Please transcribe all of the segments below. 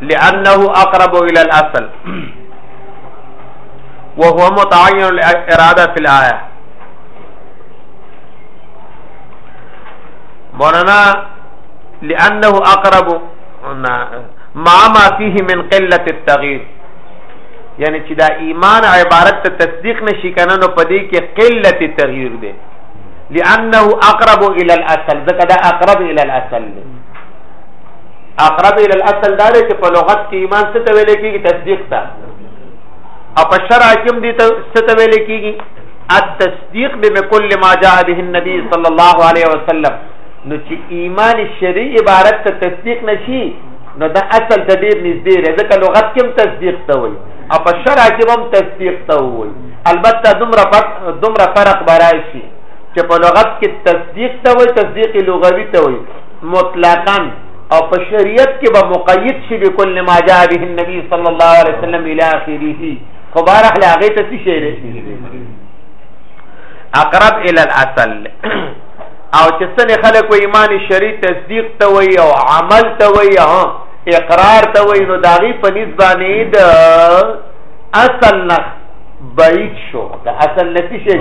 لانه اقرب الى الاصل وهو متعين الاراده في الايه مولانا لانه اقرب ما ما فيه من قله التغيير یعنی چې دا ایمان عبارت ته تصدیق نشي کنه نو پدې کې قلت تغییر دی لانه اقرب الى الاصل ځکه دا اقرب الى الاصل دی اقرب الى الاصل دا دی چې په لغت کې ایمان څه ته ویل کېږي تصدیق ته او په شرع کې هم دي څه ته ویل کېږي التصدیق بكل ما جاء به النبي صلى الله عليه وسلم نو چې ایمان شرعي عبارت ته تصدیق نشي نو دا اصل ته ډیر نږدې دی ځکه لغت کې هم تصدیق ته وایي او په شرع کې هم تصدیق ته وایي البته دومره فرق دومره فرق برای شي چې په لغت کې تصدیق ته وایي تصدیق لغوي ته وایي مطلقاً او په شریعت کې به مقید شي به کل ما جاء به النبي صلی الله علیه وسلم الی اخره خو بار اهل هغه ته شي شي اقرب الى الاصل او چې څنګه خلک و ایمان شری تصدیق ته وي او عمل ته وي او اقرار ته وي نو داغي په نسبانه د اصل نخ بعید شو د اصل نفي شي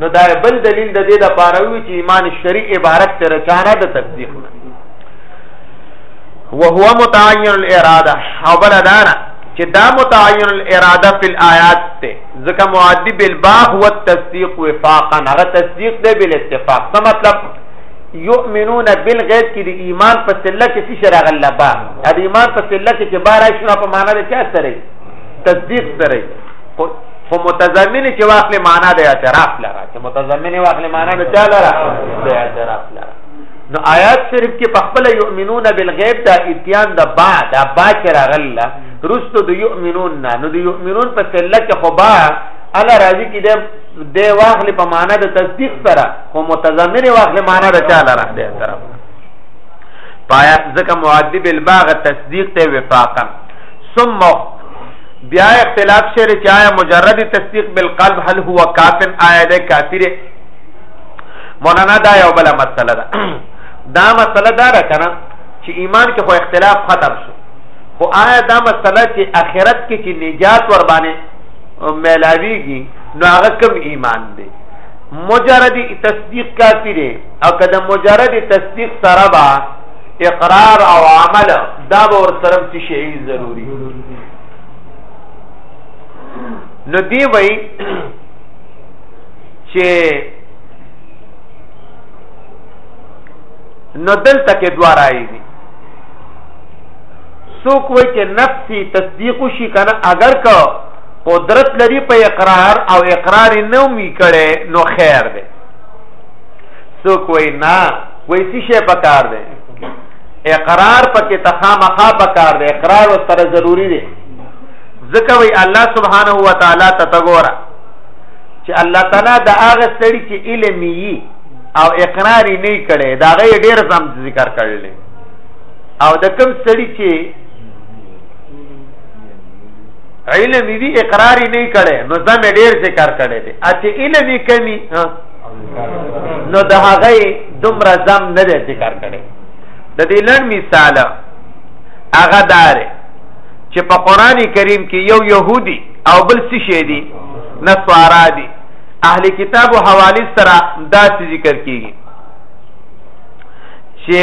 نو دا بل دلیل د دې د پاره وی چې ایمان شری عبارت تر چانه د تصدیق نه وهو متعین الاراده او بل دارا چې دا متعین الاراده فی الآیات ته ځکه معدی بالباء هو التصدیق وفاقا هغه تصدیق دی بل اتفاق څه مطلب یؤمنون بالغیب کې د ایمان په سله کې څه شرع غلا با د ایمان په سله کې چې بار شنو په معنا د چا سره تصدیق سره خو متضمن چې واخل معنا د اعتراف لره چې متضمن واخل معنا د چا لره د اعتراف لره نو آیات صرف کې په خپل یؤمنون بالغیب دا اتیان د با دا با چې راغله رستو د یؤمنون نه نو د یؤمنون په سله کې خو با الا راضی کې د د واخل په معنا د تصدیق سره خو متضمن واخل معنا د چا لره ده طرف پایا ځکه معذب الباغ تصدیق ته وفاقا ثم بیا اختلاف شعر چې آیا مجرد تصدیق بالقلب هل هو کافر آیا د کافر مولانا دا یو بل مسله ده دا مسله دا ده کنه چې ایمان کې خو اختلاف ختم شو خو آیا دا مسله چې اخرت کې چې نجات ور باندې ملاویږي نو هغه کوم ایمان دی مجرد تصدیق کافی دی او کله مجرد تصدیق سره با اقرار او عمل دا به ور سره چې شی ضروری نو دی وای چې نو دلته کې دوه راځي څوک وای چې نفس تصدیق شي کنه اگر که قدرت لري په اقرار او اقرار نه می کړي نو خیر دی څوک وای نه وای څه شي پکار دی اقرار پکې تخامخا پکار دی اقرار او سره ضروری دی ځکه وای الله سبحانه و تعالی ته تګورا چې الله تعالی د هغه سړي چې علم یي او اقرار نه کړي دا غي ډیر زم ذکر کړل او د کوم سړي چې علم وی اقرار نه کړي نو زم ډیر ذکر کړي دي اته علم کمی نو د هغه دومره زم نه ذکر کړي د دې لړ مثال هغه دار چې په قران کریم کې یو يهودي او بل څه شي دي نصارا دي اهل کتاب او حوالی سره دا ذکر کیږي چې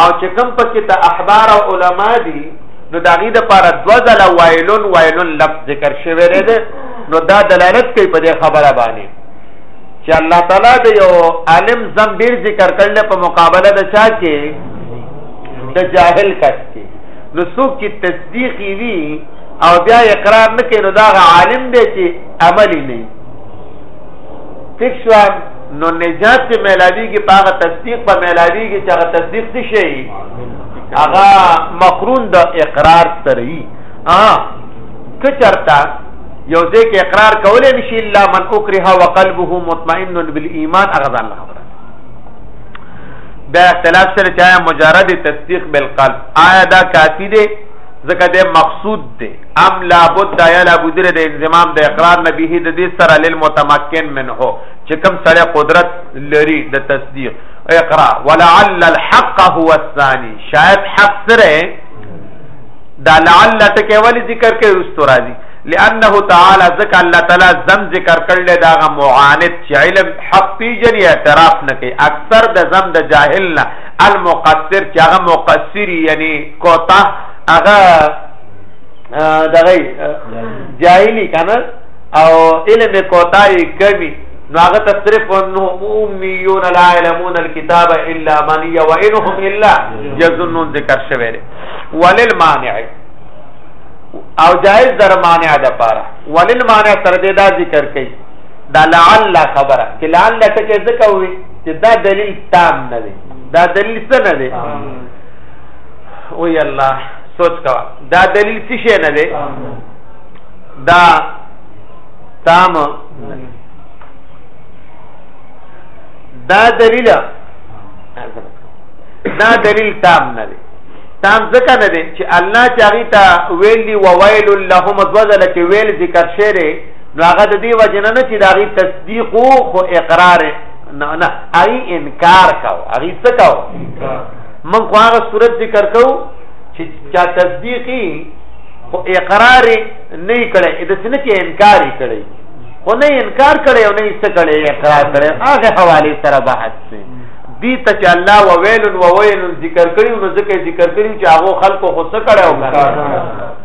او چې کوم پکې ته احبار او علما دي نو دا غي د پاره دو ځله وایلون وایلون لفظ ذکر شوی دی نو دا دلالت کوي په دې خبره باندې چې الله تعالی د یو عالم زم ډیر ذکر کړل په مقابله د چا کې د جاهل کس کې نو څوک چې تصدیق وي او بیا اقرار نه کوي نو دا عالم دی چې عملی نه فکر نو نجات چې ملاویږي په هغه تصدیق په ملاویږي چې هغه تصدیق څه شي هغه مقرون د اقرار سره وي ها کچرتا یو دې کې اقرار کولې نشي الا من اکره وقلبه مطمئن بالایمان اغذ الله دا اختلاف سره چا مجرد تصدیق بالقلب آیا دا کافی دی ځکه د مقصود دی ام لابد یا لابد د انضمام د اقرار نبی د دې سره للمتمکن منه چې کوم سړی قدرت لري د تصدیق اقرا ولعل الحق هو الثاني شاید حق سره دا لعل ټکی ولی ذکر کوي رستو راځي لانه تعالی ذکر الله تعالی زم ذکر کړل دا غ معاند چې علم حق پیجنې اعتراف نه کوي اکثر د زم د جاهل نه المقصر چې هغه مقصر یعنی کوتا هغه دغه جاهلی کنه او علم کوتای کمی نو هغه تصرف انهم امیون لا علمون الكتاب الا من وانهم الا یظنون ذکر شوی دی ولل مانع او جائز در مانع د پاره ولل مانع تر دې دا ذکر کړي دا لعل خبره چې لعل ته کې ذکر وي چې دا دلیل تام نه دی دا دلیل څه نه دی او یا الله سوچ کا دا دلیل څه نه دی دا تام دا دلیل دا دلیل تام نه دی تام ځکه نه دی چې الله چې هغه ته ویلی و ویل لهم ذل چې ویل ذکر شری نو هغه د دې وجنه نه چې دا غي تصدیق خو اقرار نه نه هغه انکار کاو هغه څه کاو من خو هغه صورت ذکر کو چې چا تصدیقی خو اقرار نه کړي د څنګه چې انکار کړي خو نه انکار کړي او نه یې څه کړي اقرار کړي هغه حواله سره بحث دی دي ته چې الله و ویل و ویل ذکر کړي نو ځکه ذکر کړي چې هغه خلکو خو څه کړي او کړي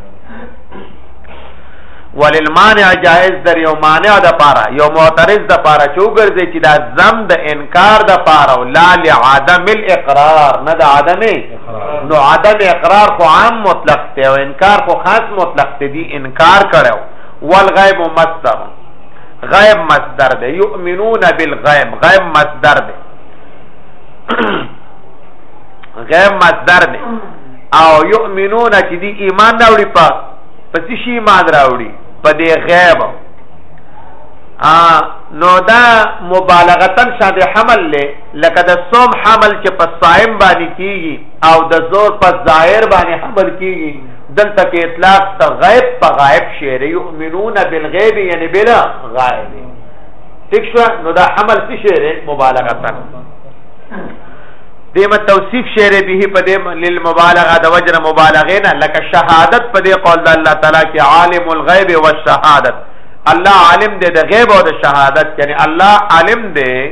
وللمانع جائز در یو مانع د پاره یو معترض د پاره چوګرځي چې دا زم د انکار د پاره او لا لعدم الاقرار نه د عدم نو عدم اقرار خو عام مطلق دی او انکار خو خاص مطلق دی انکار کړو والغیب مصدر غیب مصدر دی یؤمنون بالغیب غیب مصدر دی غیب مصدر دی او یؤمنون چې دی ایمان راوړي په پس شي ایمان راوړي په دې غیب نو دا مبالغتن شاده حمل له لکه د صوم حمل چې په صائم باندې کیږي او د زور په ظاهر باندې حمل کیږي دلته کې اطلاق ته غیب په غائب شعر یؤمنون بالغیب یعنی بلا غائب ٹھیک شو نو دا حمل څه شعر مبالغه تر دیمه توصیف شعر به په دې للمبالغه د وجر مبالغه نه لکه شهادت په دې قول د الله تعالی کې عالم الغیب والشهادت الله عالم دې د غیب او د شهادت یعنی الله عالم دې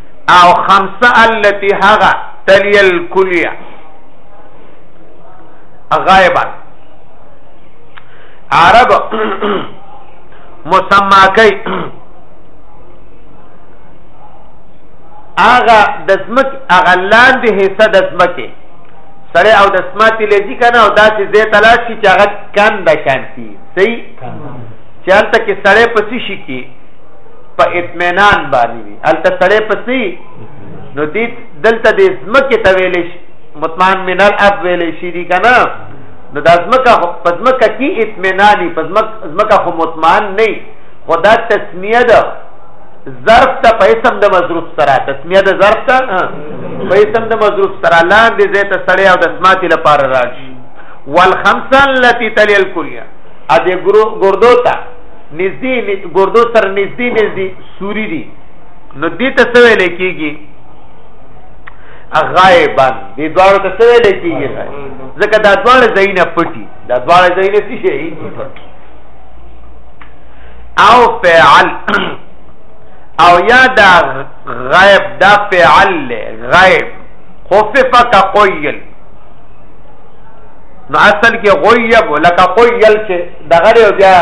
او خمسه التي هغه تلی الکلیه غایبا عرب مسما کوي هغه د زمک هغه لاندې حصہ د زمکه سره او د سماتی لذي کنه او داسې زه تلاش کی چې هغه کند شانتی صحیح چالت کې سره پسی شي کی په اطمینان باندې وي الته سړې پسې نو دې دلته دې زمکه ته ویلې شي مطمئن من الاب ویلې شي دي کنه نو د زمکه په زمکه کې اطمیناني په زمکه خو مطمئن نه خدا تسمیه ده ظرف ته په اسم د مظروف سره تسمیه ده ظرف ته په اسم د مظروف سره لاندې زه ته سړې او د اسماتي لپاره راځي والخمسه التي تلي الكليه ا دې ګردو ته نږدې ګردو سره نږدې نږدې سوري دي نو دې ته څه ویل کېږي غایبا دې دواړو ته څه ویل کېږي ځکه دا دواړه ځایونه پټي دا دواړه ځایونه څه شي او فعل او یا دا غیب دا فعل غیب خفف کا قیل نو اصل کې غیب لکه قیل چې دغه دی بیا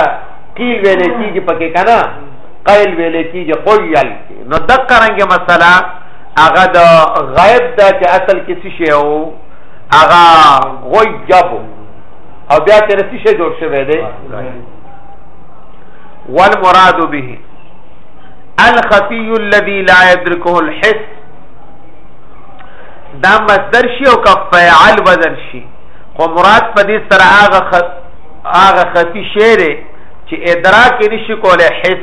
قیل ویل کیږي پکې کنه قیل ویل کیږي قیل نو د قرانګه مسله هغه د غیب د چې اصل کې څه شی او هغه غیب او بیا تر څه شی جوړ شوی دی والمراد به الخفي الذي لا يدركه الحس دا مصدر شي او کفعل بدل شي خو مراد په دې سره هغه هغه خفي شی دی چې ادراک یې نشي کولای حس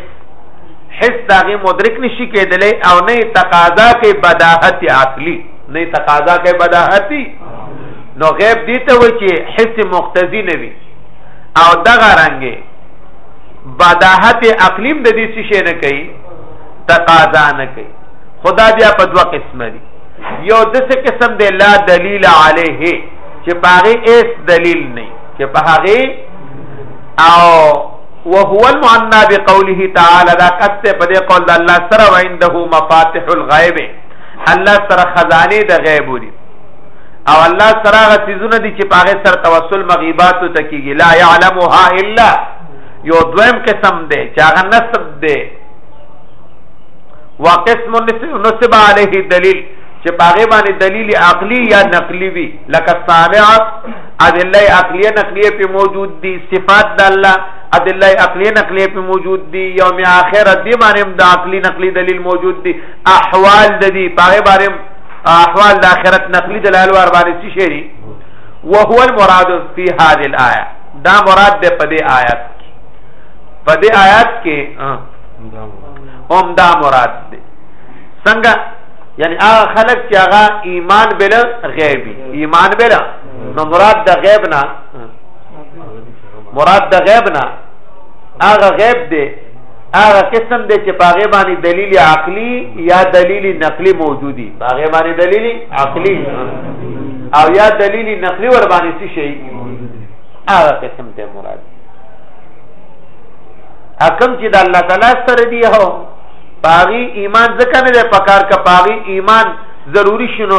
حس د هغې مدرک نشي کېدلی او نه یې تقاضا کوي بداهت عقلي نه یې تقاضا کوي بداهتي نو غیب دي ته وایي چې حس مقتضي نه وي او دغه رنګې بداهت عقلیم د دې څه شی نه کوي تقاضا نه کوي خدا بیا په دوه قسمه دي یو دسه قسم دی لا دلیل علیه چې پاره ایس دلیل نه چې په هغه او وهو المعنى بقوله تعالى دا قصه په دې قول د الله سره وعنده مفاتيح الغيب الله سره خزانه د غیب دي او الله سره غ سيزونه دي چې پاغه سره توسل مغيبات ته کیږي لا يعلمها الا یو دویم قسم دی چې هغه نسب دی وقسم نسب عليه دلیل چې پاغه باندې دلیل عقلی یا نقلی وي لکه سامع ادله عقلیه نقلیه په موجود دي صفات د الله ادله عقلیه نقلیه په موجود دي یوم اخر دې باندې د عقلی نقلی دلیل موجود دي احوال د دې باغې باندې احوال د اخرت نقلی دلایل ور باندې څه شي وهو المراد فی هذه الايه دا مراد ده په دې آیات کې په دې آیات کې هم دا مراد ده څنګه یعنی هغه خلک چې هغه ایمان بل غیبی ایمان بل نو مراد د غیب نه مراد د غیب نه هغه غیب دی هغه قسم دی چې پاغه باندې دلیل عقلی یا دلیل نقلی موجودی پاغه باندې دلیل عقلی او یا دلیل نقلی ور باندې څه شي هغه قسم ته مراد اکم چې د الله تعالی سره دی هو پاغي ایمان ځکه نه دی پکار که پاغي ایمان ضروری شنو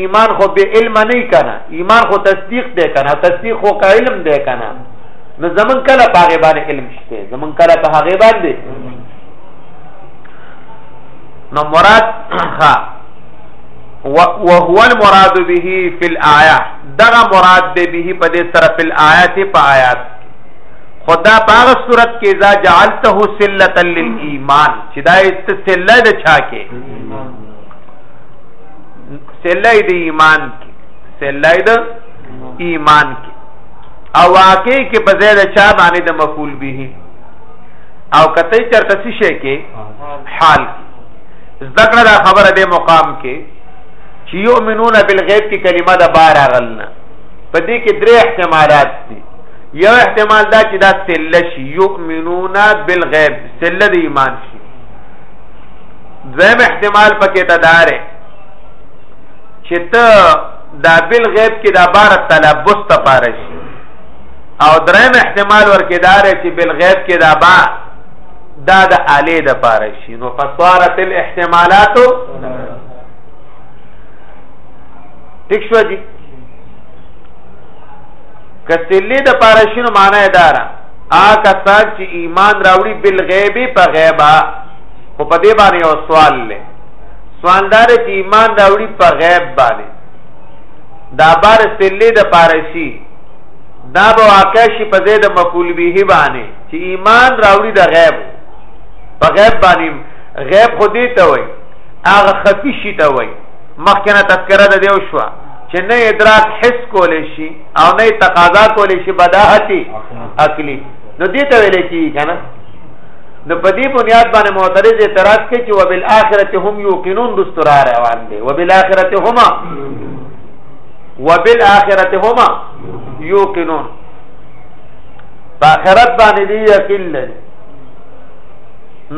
ایمان خو به علم نه کنا ایمان خو تصدیق دی کنا تصدیق خو کا علم دی کنا نو زمون کله پاغي باندې علم شته زمون کله په هغه باندې نو مراد ها وهو المراد به فی الايه دغه مراد به په دې سره فی الايه په آیات خدا په هغه صورت کې اذا جعلته سلتا للایمان چې دا استسله د چا کې سلای د ایمان کې سلای د ایمان کې او واقع کې په ځای د چا باندې د مفعول به او کته چرته څه شي کې حال ذکر دا خبره د مقام کې چې یؤمنون بالغیب کې کلمه د بار اغلنا په دې کې درې احتمالات دي یو احتمال دا چې دا سله شي یؤمنون بالغیب سله د ایمان شي دویم احتمال پکې تدارې چې ته دا بالغیب کې دا بار تلبس ته پاره شي او دریم احتمال ورکې دارې چې بالغیب کې دا با دا د الی د پاره شي نو فصارت الاحتمالات ٹھیک شو جی کسلی د پارشینو معنی دارا آ کسان چې ایمان راوړي بل غیبی په غیبا خو په دې باندې یو سوال لې سواندار چې ایمان راوړي په غیب باندې دا بار سلی د پارشی دا به واقع شي په دې د مفعول به باندې چې ایمان راوړي د غیب په غیب باندې غیب خو دې ته وای هغه خفي شي ته وای مخکنه تذکرہ د دیو شو چې نه ادراک حس کول شي او نه تقاضا کول شي بداهتي عقلي نو دې ته ویل کی کنه نو په دې بنیاد باندې معترض اعتراض کوي چې وبالاخره هم یوقنون دستورا روان دي وبالاخره هما وبالاخره هما یوقنون په آخرت باندې دی یقین لري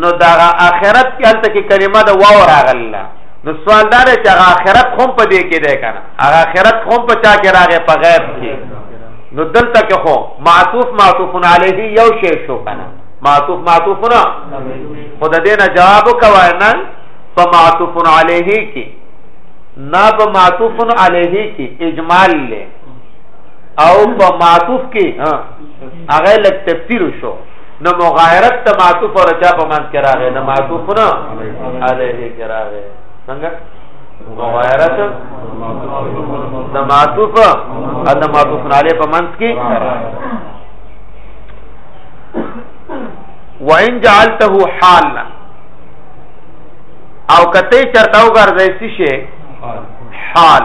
نو دا آخرت کې هلته کې کلمه د واو راغله نو سوال دا دی چې هغه آخرت هم په دې کې دی کنه هغه آخرت هم په چا کې راغی په غیب کې نو دلته کې خو معطوف معطوفن علیه یو شی شو کنه معطوف معطوفن خود دینه جواب کوای نه په معطوفن علیه کې نه په معطوفن علیه کې اجمال له او په معطوف کې هغه لک تفسیر شو نو مغایرت ته معطوف او چا په منځ کې راغی نه معطوف نه علیه کې راغی څنګه مغایرت د معطوف او د معطوف علیه په منځ کې وان جعلته حالا او کته چرته وګرځي څه شي حال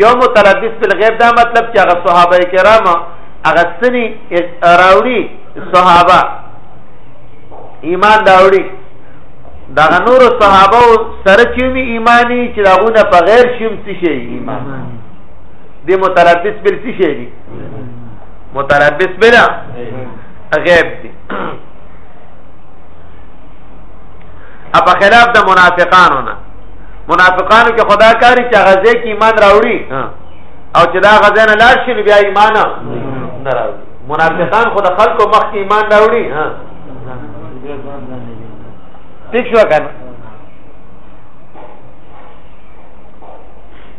یو متلبس بالغیب دا مطلب چې هغه صحابه کرام هغه سني راوړي صحابه ایمان داوړي دا نور صحابه سره چې می ایمانی چې داونه په غیر شیم څه شي ایمان دی متلبس بل څه شي دی متلبس بلا غیب دی اپا خلاف د منافقانو نه منافقانو کې خدا کاری چې غزه کې ایمان راوړي او چې دا غزه نه لاړ شي بیا ایمان نه راوړي منافقان خو د خلکو مخ کې ایمان راوړي ها ٹھیک شو کنه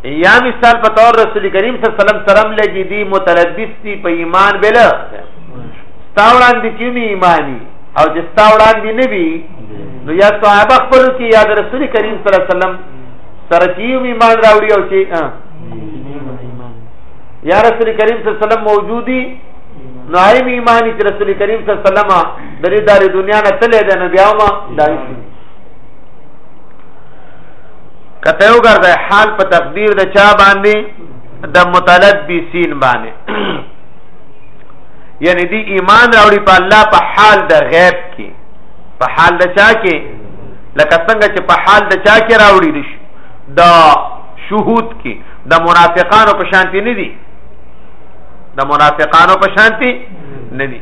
یا مثال په تور رسول کریم صلی الله علیه وسلم سلام لګی دی متلبس دی په ایمان بل تاوړان دي چې ایمانی او چې ستا وړاندې نه وي نو یا صحابه خپل کې یا د رسول کریم صلی الله علیه وسلم سره چې یو ایمان راوړي او چې یا رسول کریم صلی الله علیه وسلم موجودي نو ایم ایمان چې رسول کریم صلی الله علیه وسلم د دې دار دنیا نه تللی دی نو بیا ما دایي کته یو ګرځي حال په تقدیر د چا باندې د متلبسین باندې یعنی دی ایمان راوړي په الله په حال د غیب کې په حال د چا کې لکه څنګه چې په حال د چا کې راوړي دي د شهود کې د منافقانو په شانتي نه دي د منافقانو په شانتي نه دي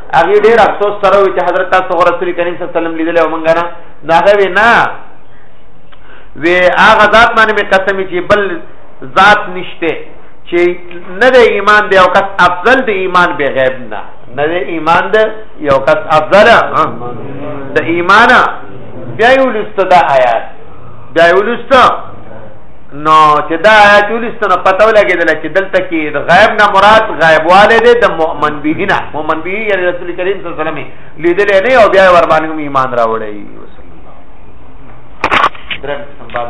هغه ډیر افسوس سره وی چې حضرت تاسو رسول کریم صلی الله علیه وسلم لیدل او مونږ نه نه غوي نه وی هغه ذات باندې می قسم چې بل ذات نشته چې نه د ایمان دی او کس افضل د ایمان به غیب نه نه د ایمان دی یو کس افضل د ایمان بیا یو لسته د آیات بیا یو لسته نو چې دا آیات ولستنه پته ولګېدل چې دلته کې د غیب نه مراد غیبواله دی د مؤمن به نه مؤمن به یعنی رسول کریم صلی الله علیه وسلم لیدل نه او بیا ور باندې ایمان راوړی وسلم درم سمبال